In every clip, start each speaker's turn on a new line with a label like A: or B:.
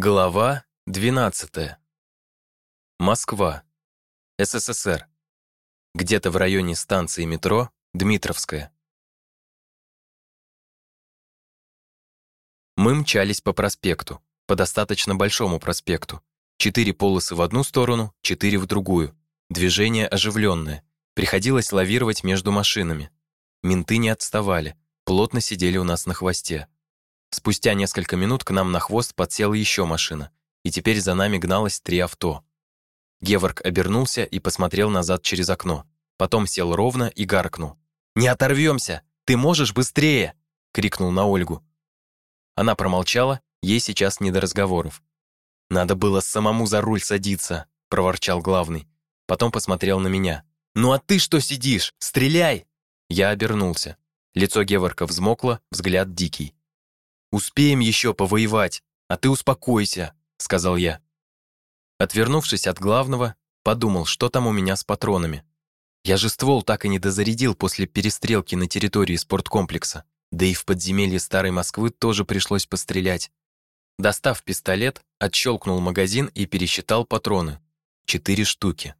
A: Глава 12. Москва. СССР. Где-то в районе станции метро Дмитровская. Мы мчались по проспекту, по достаточно большому проспекту. Четыре полосы в одну сторону, четыре в другую. Движение оживленное. Приходилось лавировать между машинами. Менты не отставали, плотно сидели у нас на хвосте. Спустя несколько минут к нам на хвост подсела еще машина, и теперь за нами гналось три авто. Геворг обернулся и посмотрел назад через окно. Потом сел ровно и гаркнул. «Не оторвемся! Ты можешь быстрее!» — крикнул на Ольгу. Она промолчала, ей сейчас не до разговоров. «Надо было самому за руль садиться», — проворчал главный. Потом посмотрел на меня. «Ну а ты что сидишь? Стреляй!» Я обернулся. Лицо Геворка взмокло, взгляд дикий. «Успеем еще повоевать, а ты успокойся», — сказал я. Отвернувшись от главного, подумал, что там у меня с патронами. Я же ствол так и не дозарядил после перестрелки на территории спорткомплекса. Да и в подземелье Старой Москвы тоже пришлось пострелять. Достав пистолет, отщелкнул магазин и пересчитал патроны. Четыре штуки.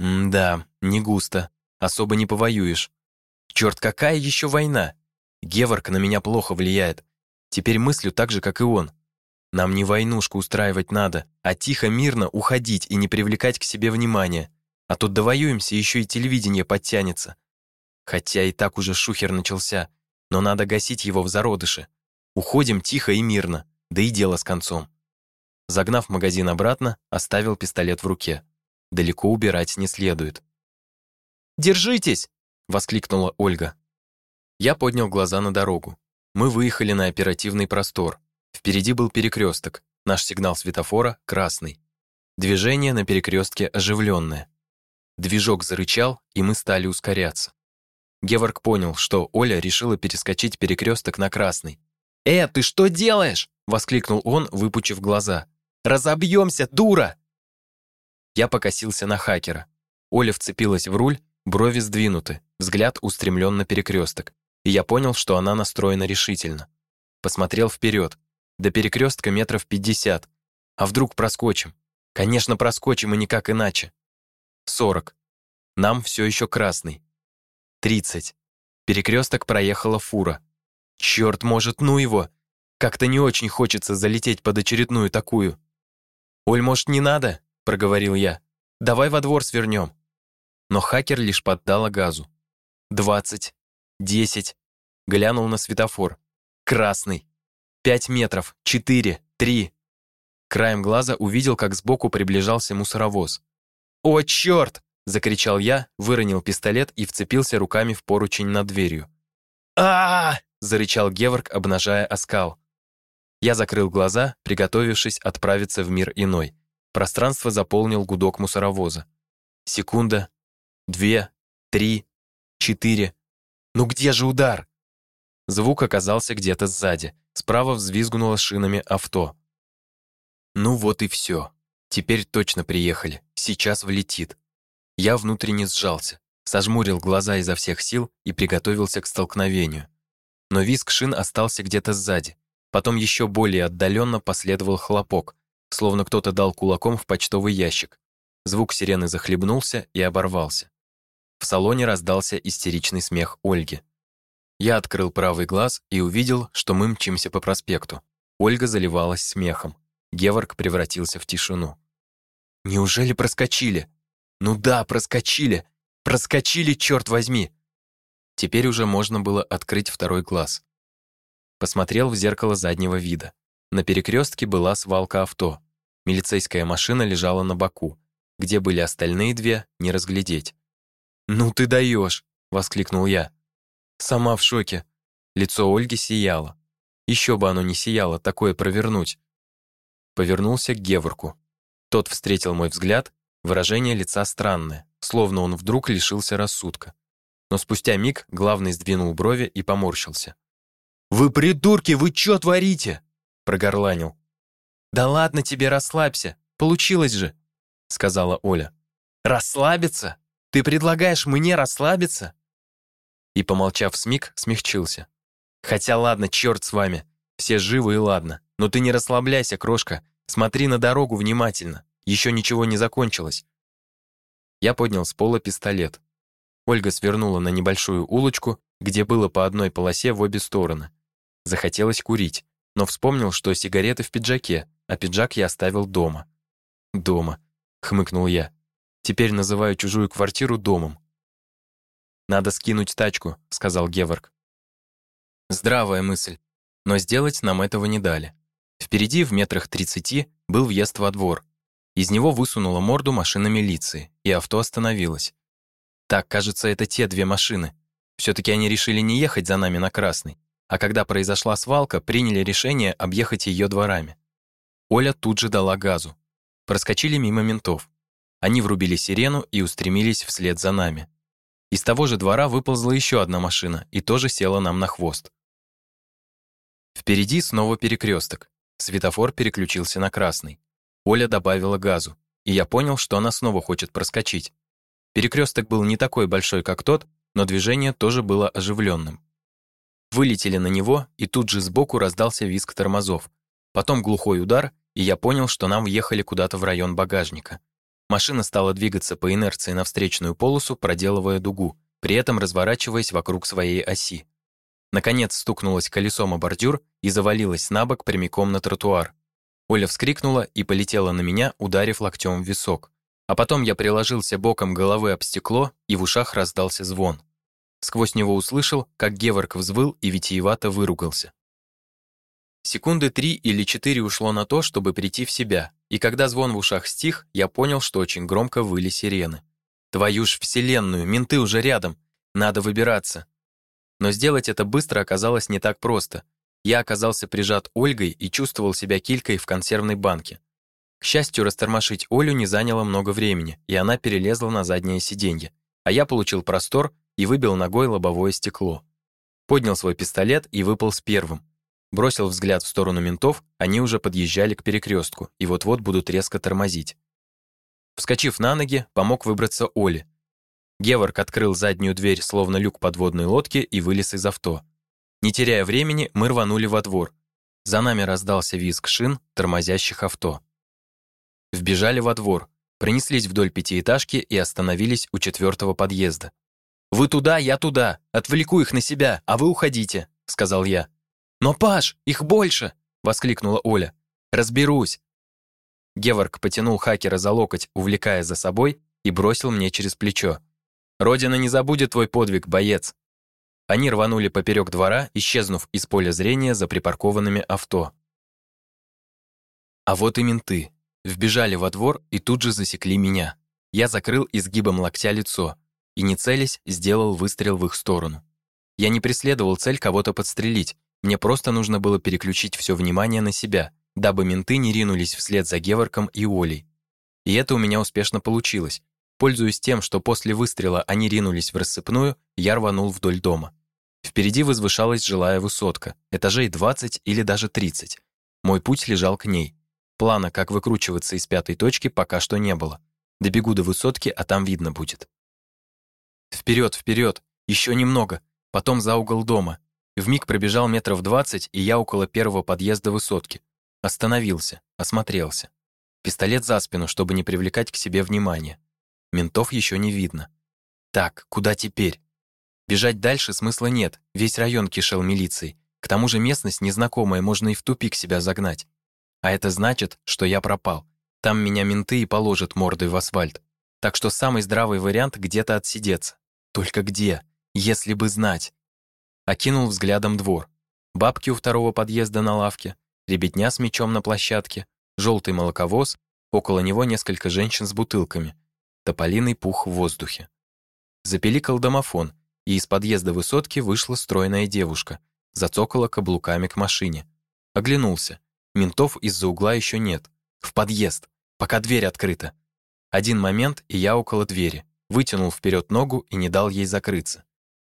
A: М-да, не густо. Особо не повоюешь. Черт, какая еще война? Геворг на меня плохо влияет. Теперь мыслю так же, как и он. Нам не войнушку устраивать надо, а тихо, мирно уходить и не привлекать к себе внимания. А тут довоюемся, еще и телевидение подтянется. Хотя и так уже шухер начался, но надо гасить его в зародыше. Уходим тихо и мирно, да и дело с концом. Загнав магазин обратно, оставил пистолет в руке. Далеко убирать не следует. «Держитесь!» — воскликнула Ольга. Я поднял глаза на дорогу. Мы выехали на оперативный простор. Впереди был перекресток. Наш сигнал светофора — красный. Движение на перекрестке оживленное. Движок зарычал, и мы стали ускоряться. Геворг понял, что Оля решила перескочить перекресток на красный. «Э, ты что делаешь?» — воскликнул он, выпучив глаза. «Разобьемся, дура!» Я покосился на хакера. Оля вцепилась в руль, брови сдвинуты, взгляд устремлен на перекресток и я понял, что она настроена решительно. Посмотрел вперед. До перекрестка метров пятьдесят. А вдруг проскочим? Конечно, проскочим и никак иначе. Сорок. Нам все еще красный. Тридцать. Перекресток проехала фура. Черт, может, ну его. Как-то не очень хочется залететь под очередную такую. «Оль, может, не надо?» — проговорил я. «Давай во двор свернем». Но хакер лишь поддала газу. «Двадцать. Десять. Глянул на светофор. Красный. Пять метров. Четыре. Три. Краем глаза увидел, как сбоку приближался мусоровоз. «О, черт!» — закричал я, выронил пистолет и вцепился руками в поручень над дверью. а, зарычал Геворг, обнажая оскал. Я закрыл глаза, приготовившись отправиться в мир иной. Пространство заполнил гудок мусоровоза. Секунда, две, три, четыре. «Ну где же удар?» Звук оказался где-то сзади. Справа взвизгнуло шинами авто. Ну вот и все. Теперь точно приехали. Сейчас влетит. Я внутренне сжался, сожмурил глаза изо всех сил и приготовился к столкновению. Но визг шин остался где-то сзади. Потом еще более отдаленно последовал хлопок, словно кто-то дал кулаком в почтовый ящик. Звук сирены захлебнулся и оборвался. В салоне раздался истеричный смех Ольги. Я открыл правый глаз и увидел, что мы мчимся по проспекту. Ольга заливалась смехом. Геворг превратился в тишину. «Неужели проскочили? Ну да, проскочили! Проскочили, черт возьми!» Теперь уже можно было открыть второй глаз. Посмотрел в зеркало заднего вида. На перекрестке была свалка авто. Милицейская машина лежала на боку. Где были остальные две, не разглядеть. «Ну ты даешь!» — воскликнул я. Сама в шоке. Лицо Ольги сияло. Еще бы оно не сияло, такое провернуть. Повернулся к Геворку. Тот встретил мой взгляд, выражение лица странное, словно он вдруг лишился рассудка. Но спустя миг главный сдвинул брови и поморщился. «Вы придурки, вы что творите?» — прогорланил. «Да ладно тебе, расслабься, получилось же», — сказала Оля. «Расслабиться?» Ты предлагаешь мне расслабиться?» И, помолчав смиг, смягчился. «Хотя ладно, черт с вами. Все живы и ладно. Но ты не расслабляйся, крошка. Смотри на дорогу внимательно. Еще ничего не закончилось. Я поднял с пола пистолет. Ольга свернула на небольшую улочку, где было по одной полосе в обе стороны. Захотелось курить, но вспомнил, что сигареты в пиджаке, а пиджак я оставил дома. Дома, хмыкнул я. Теперь называю чужую квартиру домом. Надо скинуть тачку, сказал Геворг. Здравая мысль, но сделать нам этого не дали. Впереди в метрах тридцати был въезд во двор. Из него высунула морду машина милиции, и авто остановилось. Так, кажется, это те две машины. все таки они решили не ехать за нами на красный, а когда произошла свалка, приняли решение объехать ее дворами. Оля тут же дала газу. Проскочили мимо ментов. Они врубили сирену и устремились вслед за нами. Из того же двора выползла еще одна машина и тоже села нам на хвост. Впереди снова перекресток. Светофор переключился на красный. Оля добавила газу, и я понял, что она снова хочет проскочить. Перекресток был не такой большой, как тот, но движение тоже было оживленным. Вылетели на него, и тут же сбоку раздался визг тормозов. Потом глухой удар, и я понял, что нам въехали куда-то в район багажника. Машина стала двигаться по инерции на встречную полосу, проделывая дугу, при этом разворачиваясь вокруг своей оси. Наконец стукнулась колесом о бордюр и завалилась на бок прямиком на тротуар. Оля вскрикнула и полетела на меня, ударив локтем в висок. А потом я приложился боком головы об стекло, и в ушах раздался звон. Сквозь него услышал, как Геворг взвыл и витиевато выругался. Секунды три или четыре ушло на то, чтобы прийти в себя, и когда звон в ушах стих, я понял, что очень громко выли сирены. Твою ж вселенную, менты уже рядом. Надо выбираться. Но сделать это быстро оказалось не так просто. Я оказался прижат Ольгой и чувствовал себя килькой в консервной банке. К счастью, растормошить Олю не заняло много времени, и она перелезла на заднее сиденье. А я получил простор и выбил ногой лобовое стекло. Поднял свой пистолет и выпал с первым. Бросил взгляд в сторону ментов, они уже подъезжали к перекрестку и вот-вот будут резко тормозить. Вскочив на ноги, помог выбраться Оле. Геворг открыл заднюю дверь, словно люк подводной лодки, и вылез из авто. Не теряя времени, мы рванули во двор. За нами раздался визг шин тормозящих авто. Вбежали во двор, пронеслись вдоль пятиэтажки и остановились у четвертого подъезда. «Вы туда, я туда. Отвлеку их на себя, а вы уходите», — сказал я. «Но, Паш, их больше!» — воскликнула Оля. «Разберусь». Геворг потянул хакера за локоть, увлекая за собой, и бросил мне через плечо. «Родина не забудет твой подвиг, боец!» Они рванули поперек двора, исчезнув из поля зрения за припаркованными авто. А вот и менты. Вбежали во двор и тут же засекли меня. Я закрыл изгибом локтя лицо, и, не целясь, сделал выстрел в их сторону. Я не преследовал цель кого-то подстрелить, мне просто нужно было переключить все внимание на себя, дабы менты не ринулись вслед за Геворком и Олей. И это у меня успешно получилось. Пользуясь тем, что после выстрела они ринулись в рассыпную, я рванул вдоль дома. Впереди возвышалась жилая высотка, этажей 20 или даже 30. Мой путь лежал к ней. Плана, как выкручиваться из пятой точки, пока что не было. Добегу до высотки, а там видно будет. Вперед, вперед, еще немного, потом за угол дома. Вмиг пробежал метров двадцать, и я около первого подъезда высотки. Остановился, осмотрелся. Пистолет за спину, чтобы не привлекать к себе внимания. Ментов еще не видно. Так, куда теперь? Бежать дальше смысла нет, весь район кишел милицией. К тому же местность незнакомая, можно и в тупик себя загнать. А это значит, что я пропал. Там меня менты и положат мордой в асфальт. Так что самый здравый вариант где-то отсидеться. Только где? Если бы знать. Окинул взглядом двор. Бабки у второго подъезда на лавке, ребятня с мечом на площадке, желтый молоковоз, около него несколько женщин с бутылками, тополиный пух в воздухе. Запеликал домофон, и из подъезда высотки вышла стройная девушка, зацокала каблуками к машине. Оглянулся. Ментов из-за угла еще нет. В подъезд, пока дверь открыта. Один момент, и я около двери вытянул вперед ногу и не дал ей закрыться.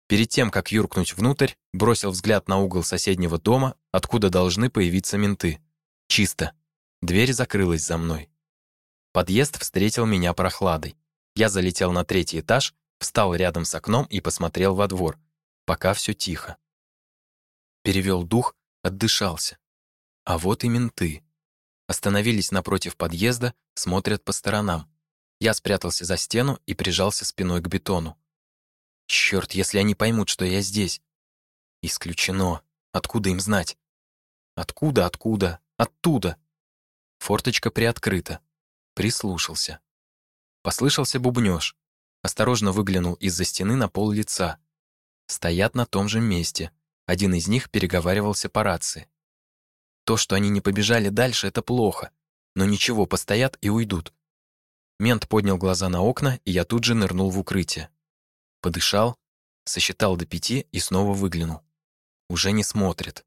A: Перед тем, как юркнуть внутрь, бросил взгляд на угол соседнего дома, откуда должны появиться менты. Чисто. Дверь закрылась за мной. Подъезд встретил меня прохладой. Я залетел на третий этаж, встал рядом с окном и посмотрел во двор. Пока все тихо. Перевел дух, отдышался. А вот и менты. Остановились напротив подъезда, смотрят по сторонам. Я спрятался за стену и прижался спиной к бетону. Черт, если они поймут, что я здесь. Исключено. Откуда им знать? Откуда, откуда, оттуда? Форточка приоткрыта. Прислушался. Послышался бубнёж. Осторожно выглянул из-за стены на пол лица. Стоят на том же месте. Один из них переговаривался по рации. То, что они не побежали дальше, это плохо. Но ничего, постоят и уйдут. Мент поднял глаза на окна, и я тут же нырнул в укрытие. Подышал, сосчитал до пяти и снова выглянул. Уже не смотрит.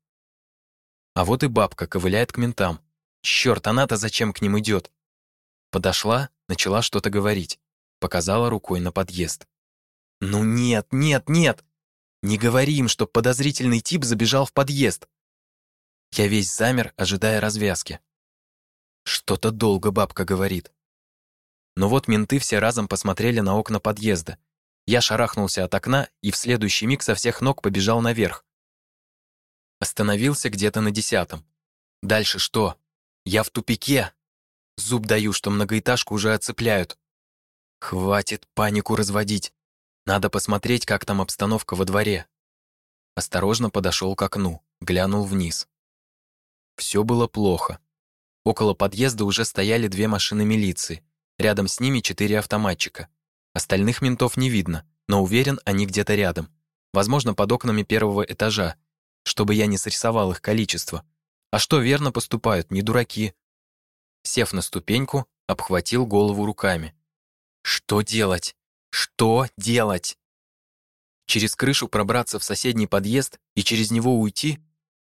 A: А вот и бабка ковыляет к ментам. Чёрт, она-то зачем к ним идет? Подошла, начала что-то говорить. Показала рукой на подъезд. «Ну нет, нет, нет! Не говори им, что подозрительный тип забежал в подъезд!» Я весь замер, ожидая развязки. Что-то долго бабка говорит. Но вот менты все разом посмотрели на окна подъезда. Я шарахнулся от окна и в следующий миг со всех ног побежал наверх. Остановился где-то на десятом. Дальше что? Я в тупике. Зуб даю, что многоэтажку уже оцепляют. Хватит панику разводить. Надо посмотреть, как там обстановка во дворе. Осторожно подошел к окну, глянул вниз. Все было плохо. Около подъезда уже стояли две машины милиции. Рядом с ними четыре автоматчика. Остальных ментов не видно, но уверен, они где-то рядом. Возможно, под окнами первого этажа, чтобы я не срисовал их количество. А что верно поступают, не дураки. Сев на ступеньку, обхватил голову руками. Что делать? Что делать? Через крышу пробраться в соседний подъезд и через него уйти?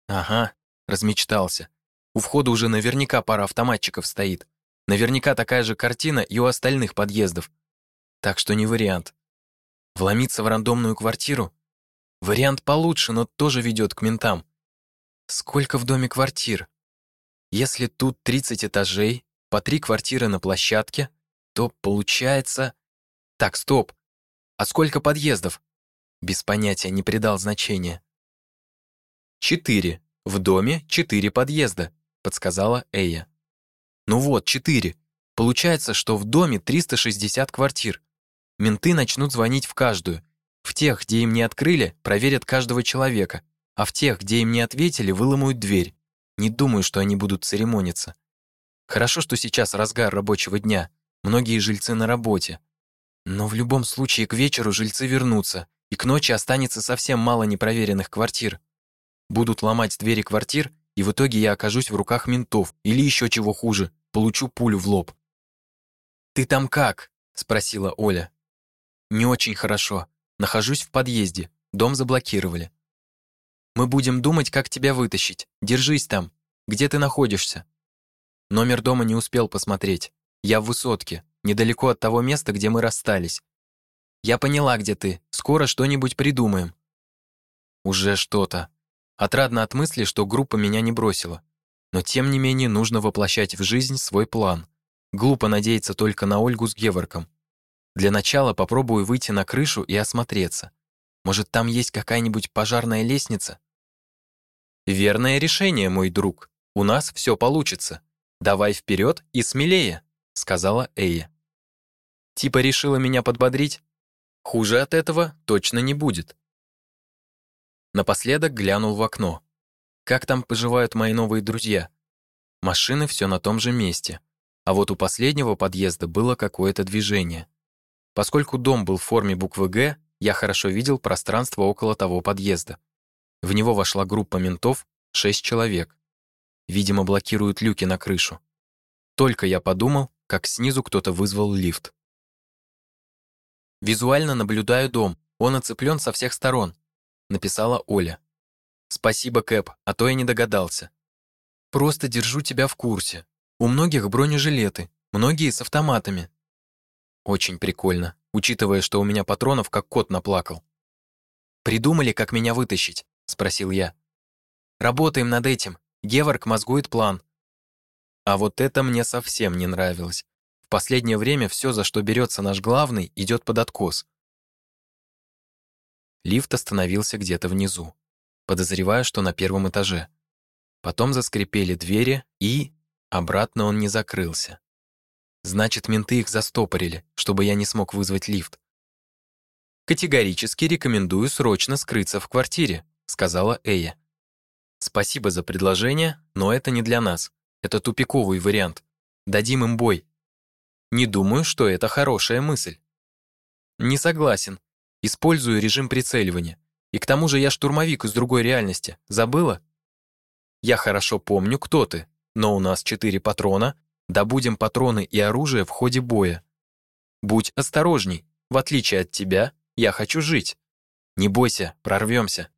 A: Ага, размечтался. У входа уже наверняка пара автоматчиков стоит. Наверняка такая же картина и у остальных подъездов. Так что не вариант. Вломиться в рандомную квартиру? Вариант получше, но тоже ведет к ментам. Сколько в доме квартир? Если тут 30 этажей, по три квартиры на площадке, то получается... Так, стоп. А сколько подъездов? Без понятия, не придал значения. Четыре. В доме четыре подъезда, подсказала Эя. Ну вот, четыре. Получается, что в доме 360 квартир. Менты начнут звонить в каждую. В тех, где им не открыли, проверят каждого человека, а в тех, где им не ответили, выломают дверь. Не думаю, что они будут церемониться. Хорошо, что сейчас разгар рабочего дня. Многие жильцы на работе. Но в любом случае к вечеру жильцы вернутся, и к ночи останется совсем мало непроверенных квартир. Будут ломать двери квартир и в итоге я окажусь в руках ментов или еще чего хуже, получу пулю в лоб. «Ты там как?» – спросила Оля. «Не очень хорошо. Нахожусь в подъезде. Дом заблокировали. Мы будем думать, как тебя вытащить. Держись там. Где ты находишься?» Номер дома не успел посмотреть. Я в высотке, недалеко от того места, где мы расстались. Я поняла, где ты. Скоро что-нибудь придумаем. Уже что-то. Отрадно от мысли, что группа меня не бросила. Но тем не менее нужно воплощать в жизнь свой план. Глупо надеяться только на Ольгу с Геворком. Для начала попробую выйти на крышу и осмотреться. Может, там есть какая-нибудь пожарная лестница? Верное решение, мой друг. У нас все получится. Давай вперед и смелее, сказала Эя. Типа решила меня подбодрить? Хуже от этого точно не будет. Напоследок глянул в окно. Как там поживают мои новые друзья? Машины все на том же месте. А вот у последнего подъезда было какое-то движение. Поскольку дом был в форме буквы «Г», я хорошо видел пространство около того подъезда. В него вошла группа ментов, шесть человек. Видимо, блокируют люки на крышу. Только я подумал, как снизу кто-то вызвал лифт. Визуально наблюдаю дом, он оцеплен со всех сторон, написала Оля. Спасибо, Кэп, а то я не догадался. Просто держу тебя в курсе. У многих бронежилеты, многие с автоматами. Очень прикольно, учитывая, что у меня патронов как кот наплакал. Придумали, как меня вытащить, спросил я. Работаем над этим. Геворг мозгует план. А вот это мне совсем не нравилось. В последнее время все, за что берется наш главный, идет под откос. Лифт остановился где-то внизу. Подозреваю, что на первом этаже. Потом заскрипели двери и... Обратно он не закрылся. Значит, менты их застопорили, чтобы я не смог вызвать лифт. «Категорически рекомендую срочно скрыться в квартире», сказала Эя. «Спасибо за предложение, но это не для нас. Это тупиковый вариант. Дадим им бой». «Не думаю, что это хорошая мысль». «Не согласен. Использую режим прицеливания. И к тому же я штурмовик из другой реальности. Забыла?» «Я хорошо помню, кто ты, но у нас четыре патрона. Добудем патроны и оружие в ходе боя. Будь осторожней. В отличие от тебя, я хочу жить. Не бойся, прорвемся.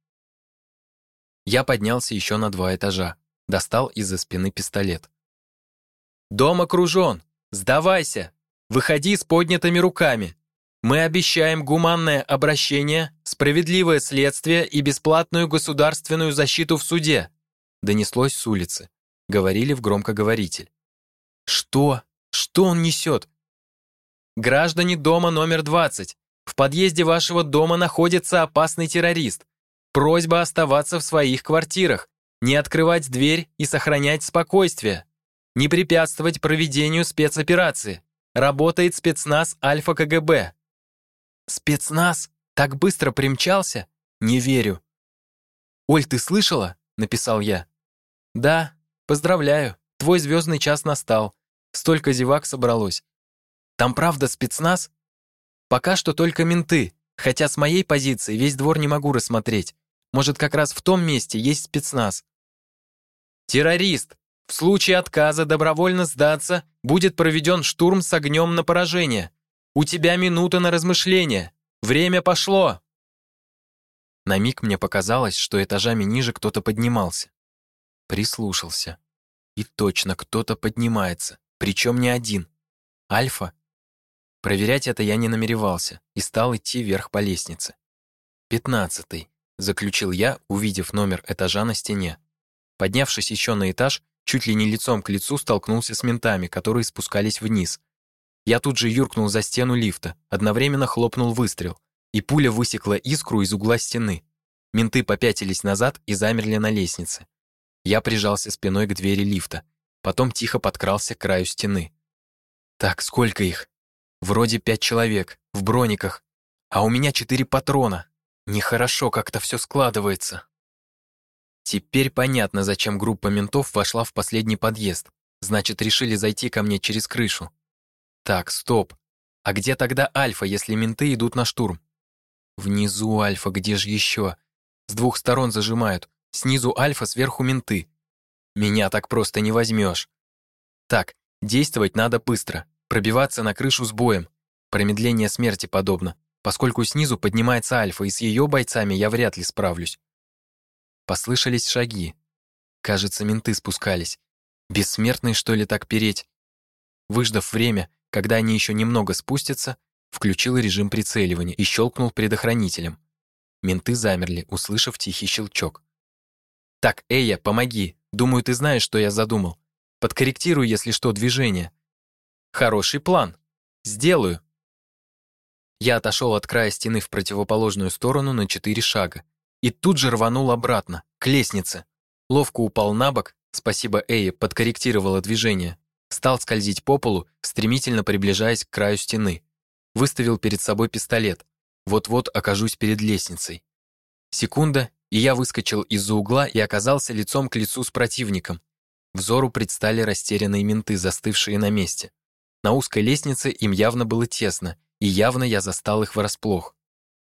A: Я поднялся еще на два этажа, достал из-за спины пистолет. «Дом окружен! Сдавайся! Выходи с поднятыми руками! Мы обещаем гуманное обращение, справедливое следствие и бесплатную государственную защиту в суде!» Донеслось с улицы. Говорили в громкоговоритель. «Что? Что он несет?» «Граждане дома номер 20, в подъезде вашего дома находится опасный террорист. Просьба оставаться в своих квартирах, не открывать дверь и сохранять спокойствие. Не препятствовать проведению спецоперации. Работает спецназ Альфа КГБ. Спецназ? Так быстро примчался? Не верю. «Оль, ты слышала?» — написал я. «Да, поздравляю, твой звездный час настал. Столько зевак собралось. Там правда спецназ?» Пока что только менты, хотя с моей позиции весь двор не могу рассмотреть. Может, как раз в том месте есть спецназ. Террорист! В случае отказа добровольно сдаться будет проведен штурм с огнем на поражение. У тебя минута на размышление. Время пошло. На миг мне показалось, что этажами ниже кто-то поднимался. Прислушался. И точно кто-то поднимается, причем не один. Альфа Проверять это я не намеревался и стал идти вверх по лестнице. «Пятнадцатый», — заключил я, увидев номер этажа на стене. Поднявшись еще на этаж, чуть ли не лицом к лицу столкнулся с ментами, которые спускались вниз. Я тут же юркнул за стену лифта, одновременно хлопнул выстрел, и пуля высекла искру из угла стены. Менты попятились назад и замерли на лестнице. Я прижался спиной к двери лифта, потом тихо подкрался к краю стены. «Так, сколько их?» Вроде пять человек, в брониках, а у меня четыре патрона. Нехорошо как-то все складывается. Теперь понятно, зачем группа ментов вошла в последний подъезд. Значит, решили зайти ко мне через крышу. Так, стоп. А где тогда Альфа, если менты идут на штурм? Внизу Альфа, где же еще? С двух сторон зажимают. Снизу Альфа, сверху менты. Меня так просто не возьмешь. Так, действовать надо быстро. Пробиваться на крышу с боем. Промедление смерти подобно, поскольку снизу поднимается Альфа, и с ее бойцами я вряд ли справлюсь. Послышались шаги. Кажется, менты спускались. Бессмертные, что ли, так переть? Выждав время, когда они еще немного спустятся, включил режим прицеливания и щелкнул предохранителем. Менты замерли, услышав тихий щелчок. «Так, Эя, помоги. Думаю, ты знаешь, что я задумал. Подкорректируй, если что, движение. Хороший план. Сделаю. Я отошел от края стены в противоположную сторону на четыре шага и тут же рванул обратно, к лестнице. Ловко упал на бок, спасибо Эе, подкорректировала движение. Стал скользить по полу, стремительно приближаясь к краю стены. Выставил перед собой пистолет. Вот-вот окажусь перед лестницей. Секунда, и я выскочил из-за угла и оказался лицом к лицу с противником. Взору предстали растерянные менты, застывшие на месте. На узкой лестнице им явно было тесно, и явно я застал их врасплох.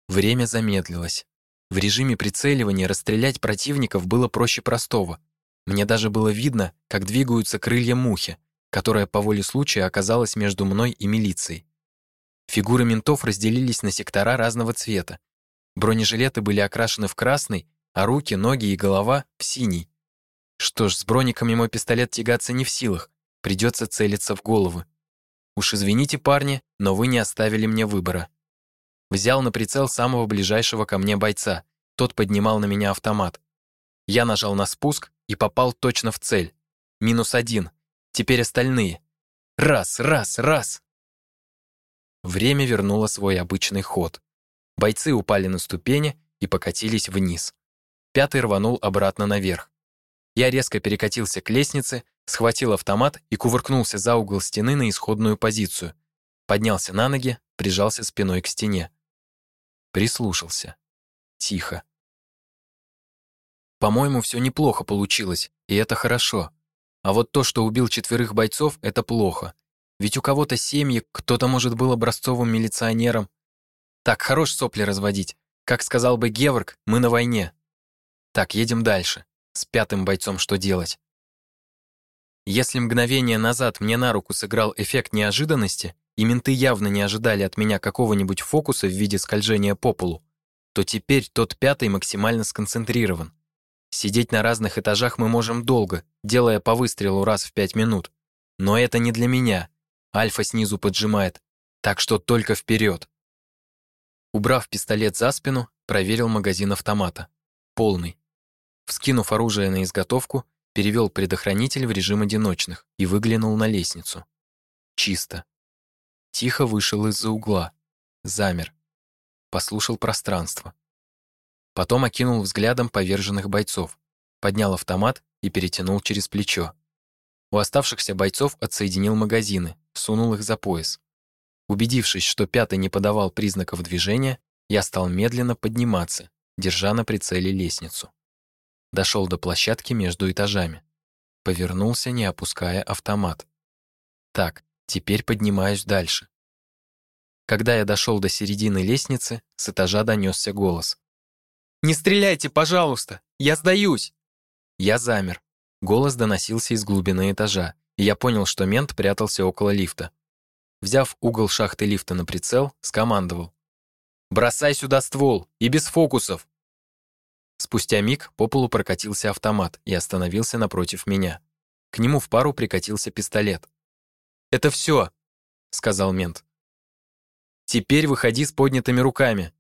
A: Время замедлилось. В режиме прицеливания расстрелять противников было проще простого. Мне даже было видно, как двигаются крылья мухи, которая по воле случая оказалась между мной и милицией. Фигуры ментов разделились на сектора разного цвета. Бронежилеты были окрашены в красный, а руки, ноги и голова — в синий. Что ж, с брониками мой пистолет тягаться не в силах, придется целиться в головы. Уж извините, парни, но вы не оставили мне выбора. Взял на прицел самого ближайшего ко мне бойца. Тот поднимал на меня автомат. Я нажал на спуск и попал точно в цель. Минус один. Теперь остальные. Раз, раз, раз. Время вернуло свой обычный ход. Бойцы упали на ступени и покатились вниз. Пятый рванул обратно наверх. Я резко перекатился к лестнице, Схватил автомат и кувыркнулся за угол стены на исходную позицию. Поднялся на ноги, прижался спиной к стене. Прислушался. Тихо. По-моему, все неплохо получилось, и это хорошо. А вот то, что убил четверых бойцов, это плохо. Ведь у кого-то семьи, кто-то, может, был образцовым милиционером. Так, хорош сопли разводить. Как сказал бы Геворг, мы на войне. Так, едем дальше. С пятым бойцом что делать? Если мгновение назад мне на руку сыграл эффект неожиданности, и менты явно не ожидали от меня какого-нибудь фокуса в виде скольжения по полу, то теперь тот пятый максимально сконцентрирован. Сидеть на разных этажах мы можем долго, делая по выстрелу раз в пять минут. Но это не для меня. Альфа снизу поджимает. Так что только вперед. Убрав пистолет за спину, проверил магазин автомата. Полный. Вскинув оружие на изготовку, перевел предохранитель в режим одиночных и выглянул на лестницу. Чисто. Тихо вышел из-за угла. Замер. Послушал пространство. Потом окинул взглядом поверженных бойцов, поднял автомат и перетянул через плечо. У оставшихся бойцов отсоединил магазины, сунул их за пояс. Убедившись, что пятый не подавал признаков движения, я стал медленно подниматься, держа на прицеле лестницу. Дошел до площадки между этажами. Повернулся, не опуская автомат. Так, теперь поднимаюсь дальше. Когда я дошел до середины лестницы, с этажа донесся голос. «Не стреляйте, пожалуйста! Я сдаюсь!» Я замер. Голос доносился из глубины этажа, и я понял, что мент прятался около лифта. Взяв угол шахты лифта на прицел, скомандовал. «Бросай сюда ствол! И без фокусов!» Спустя миг по полу прокатился автомат и остановился напротив меня. К нему в пару прикатился пистолет. «Это все!» — сказал мент. «Теперь выходи с поднятыми руками!»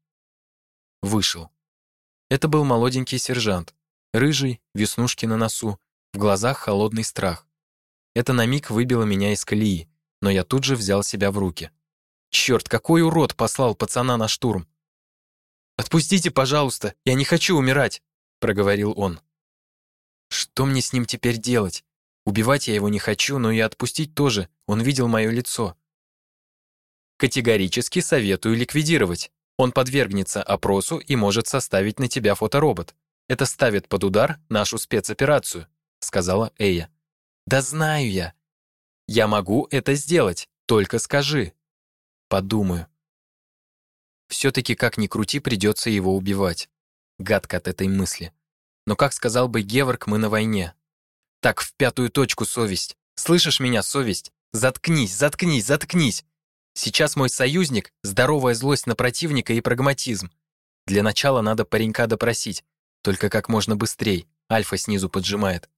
A: Вышел. Это был молоденький сержант. Рыжий, веснушки на носу, в глазах холодный страх. Это на миг выбило меня из колеи, но я тут же взял себя в руки. Черт, какой урод послал пацана на штурм! «Отпустите, пожалуйста, я не хочу умирать!» — проговорил он. «Что мне с ним теперь делать? Убивать я его не хочу, но и отпустить тоже, он видел мое лицо». «Категорически советую ликвидировать. Он подвергнется опросу и может составить на тебя фоторобот. Это ставит под удар нашу спецоперацию», — сказала Эя. «Да знаю я. Я могу это сделать, только скажи». «Подумаю». Все-таки, как ни крути, придется его убивать. Гадко от этой мысли. Но, как сказал бы Геворг, мы на войне. Так, в пятую точку совесть. Слышишь меня, совесть? Заткнись, заткнись, заткнись. Сейчас мой союзник — здоровая злость на противника и прагматизм. Для начала надо паренька допросить. Только как можно быстрей. Альфа снизу поджимает.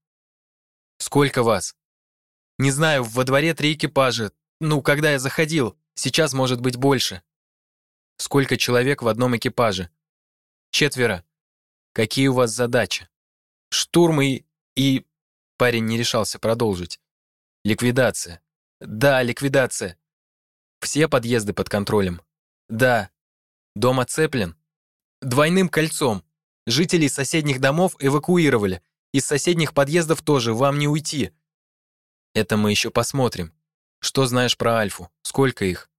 A: «Сколько вас?» «Не знаю, во дворе три экипажа. Ну, когда я заходил. Сейчас может быть больше». «Сколько человек в одном экипаже?» «Четверо». «Какие у вас задачи?» «Штурм и... и...» Парень не решался продолжить. «Ликвидация». «Да, ликвидация. Все подъезды под контролем? Да. Дом оцеплен? Двойным кольцом. Жителей соседних домов эвакуировали. Из соседних подъездов тоже, вам не уйти. Это мы еще посмотрим. Что знаешь про Альфу? Сколько их?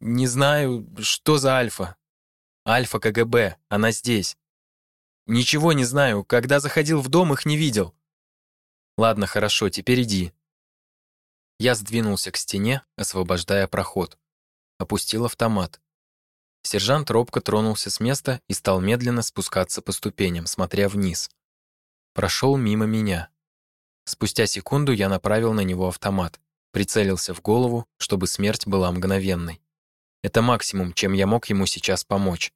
A: Не знаю, что за Альфа. Альфа КГБ, она здесь. Ничего не знаю, когда заходил в дом, их не видел. Ладно, хорошо, теперь иди. Я сдвинулся к стене, освобождая проход. Опустил автомат. Сержант робко тронулся с места и стал медленно спускаться по ступеням, смотря вниз. Прошел мимо меня. Спустя секунду я направил на него автомат, прицелился в голову, чтобы смерть была мгновенной. Это максимум, чем я мог ему сейчас помочь.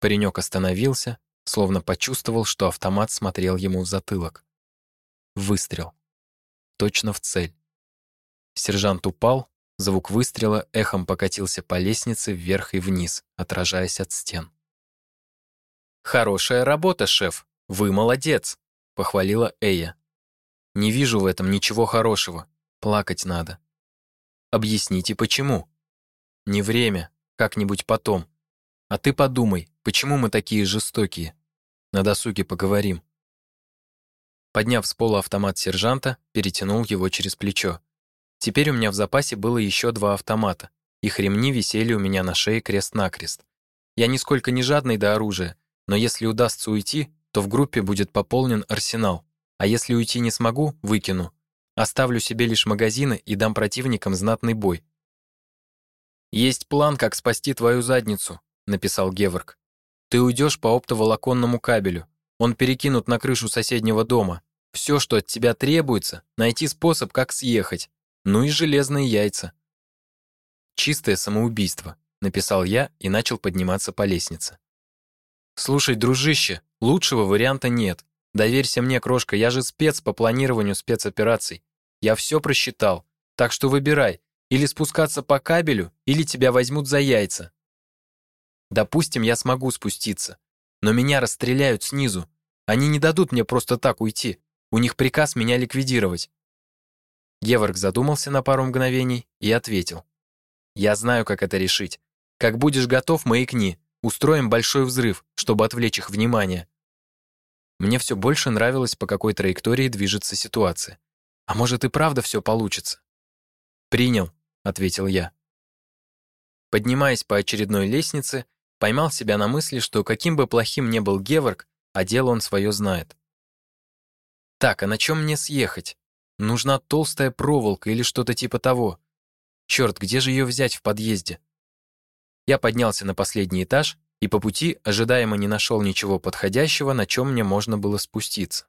A: Паренек остановился, словно почувствовал, что автомат смотрел ему в затылок. Выстрел. Точно в цель. Сержант упал, звук выстрела эхом покатился по лестнице вверх и вниз, отражаясь от стен. «Хорошая работа, шеф! Вы молодец!» — похвалила Эя. «Не вижу в этом ничего хорошего. Плакать надо». «Объясните, почему?» «Не время. Как-нибудь потом. А ты подумай, почему мы такие жестокие? На досуге поговорим». Подняв с пола автомат сержанта, перетянул его через плечо. Теперь у меня в запасе было еще два автомата. Их ремни висели у меня на шее крест-накрест. Я нисколько не жадный до оружия, но если удастся уйти, то в группе будет пополнен арсенал. А если уйти не смогу, выкину. Оставлю себе лишь магазины и дам противникам знатный бой. «Есть план, как спасти твою задницу», — написал Геворг. «Ты уйдешь по оптоволоконному кабелю. Он перекинут на крышу соседнего дома. Все, что от тебя требуется, найти способ, как съехать. Ну и железные яйца. Чистое самоубийство, написал я и начал подниматься по лестнице. Слушай, дружище, лучшего варианта нет. Доверься мне, крошка, я же спец по планированию спецопераций. Я все просчитал. Так что выбирай, или спускаться по кабелю, или тебя возьмут за яйца. Допустим, я смогу спуститься, но меня расстреляют снизу. Они не дадут мне просто так уйти. У них приказ меня ликвидировать. Геворг задумался на пару мгновений и ответил. «Я знаю, как это решить. Как будешь готов, маякни. Устроим большой взрыв, чтобы отвлечь их внимание». Мне все больше нравилось, по какой траектории движется ситуация. А может и правда все получится? «Принял», — ответил я. Поднимаясь по очередной лестнице, поймал себя на мысли, что каким бы плохим ни был Геворг, а дело он свое знает. Так, а на чем мне съехать? Нужна толстая проволока или что-то типа того. Черт, где же ее взять в подъезде? Я поднялся на последний этаж и по пути ожидаемо не нашел ничего подходящего, на чем мне можно было спуститься.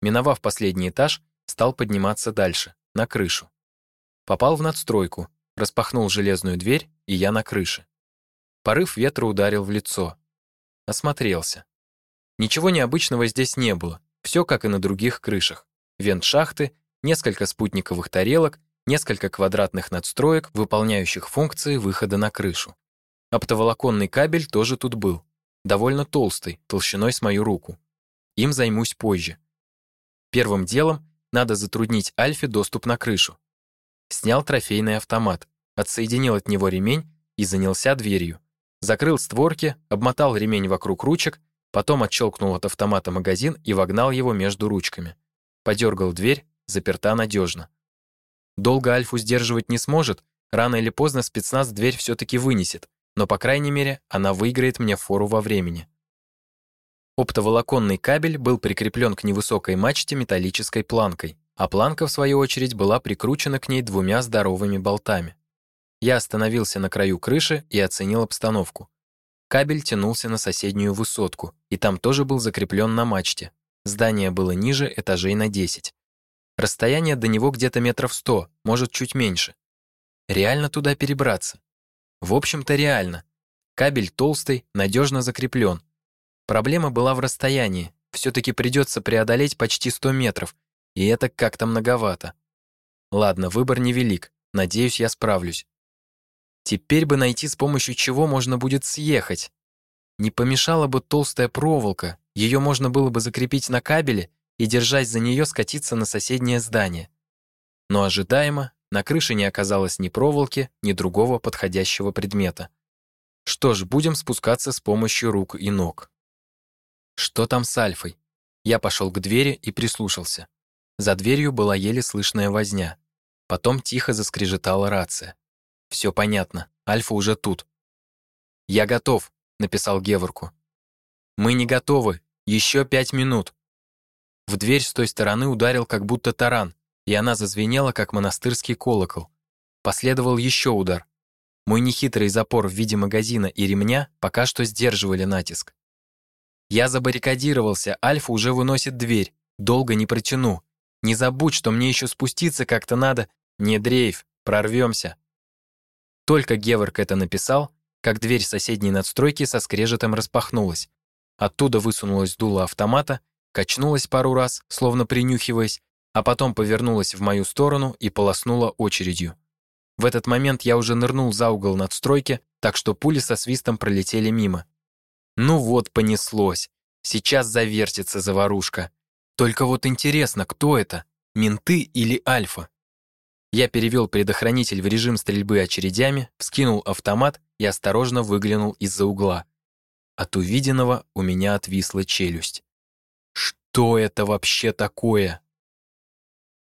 A: Миновав последний этаж, стал подниматься дальше, на крышу. Попал в надстройку, распахнул железную дверь, и я на крыше. Порыв ветра ударил в лицо. Осмотрелся. Ничего необычного здесь не было, все как и на других крышах. Вент шахты, несколько спутниковых тарелок, несколько квадратных надстроек, выполняющих функции выхода на крышу. Оптоволоконный кабель тоже тут был, довольно толстый, толщиной с мою руку. Им займусь позже. Первым делом надо затруднить Альфе доступ на крышу. Снял трофейный автомат, отсоединил от него ремень и занялся дверью. Закрыл створки, обмотал ремень вокруг ручек Потом отщелкнул от автомата магазин и вогнал его между ручками. Подергал дверь, заперта надежно. Долго Альфу сдерживать не сможет, рано или поздно спецназ дверь все-таки вынесет, но, по крайней мере, она выиграет мне фору во времени. Оптоволоконный кабель был прикреплен к невысокой мачте металлической планкой, а планка, в свою очередь, была прикручена к ней двумя здоровыми болтами. Я остановился на краю крыши и оценил обстановку. Кабель тянулся на соседнюю высотку, и там тоже был закреплен на мачте. Здание было ниже этажей на 10. Расстояние до него где-то метров 100, может, чуть меньше. Реально туда перебраться? В общем-то, реально. Кабель толстый, надежно закреплен. Проблема была в расстоянии. Все-таки придется преодолеть почти 100 метров, и это как-то многовато. Ладно, выбор невелик. Надеюсь, я справлюсь. Теперь бы найти, с помощью чего можно будет съехать. Не помешала бы толстая проволока, ее можно было бы закрепить на кабеле и, держась за нее, скатиться на соседнее здание. Но ожидаемо на крыше не оказалось ни проволоки, ни другого подходящего предмета. Что ж, будем спускаться с помощью рук и ног. Что там с Альфой? Я пошел к двери и прислушался. За дверью была еле слышная возня. Потом тихо заскрежетала рация. Все понятно. Альфа уже тут. Я готов, написал Геворку. Мы не готовы. Еще пять минут. В дверь с той стороны ударил как будто таран, и она зазвенела, как монастырский колокол. Последовал еще удар. Мой нехитрый запор в виде магазина и ремня пока что сдерживали натиск. Я забаррикадировался, Альфа уже выносит дверь. Долго не протяну. Не забудь, что мне еще спуститься как-то надо. Не дрейф, прорвемся. Только Геворг это написал, как дверь соседней надстройки со скрежетом распахнулась. Оттуда высунулась дуло автомата, качнулась пару раз, словно принюхиваясь, а потом повернулась в мою сторону и полоснула очередью. В этот момент я уже нырнул за угол надстройки, так что пули со свистом пролетели мимо. Ну вот, понеслось. Сейчас завертится заварушка. Только вот интересно, кто это? Менты или Альфа? Я перевел предохранитель в режим стрельбы очередями, вскинул автомат и осторожно выглянул из-за угла. От увиденного у меня отвисла челюсть. Что это вообще такое?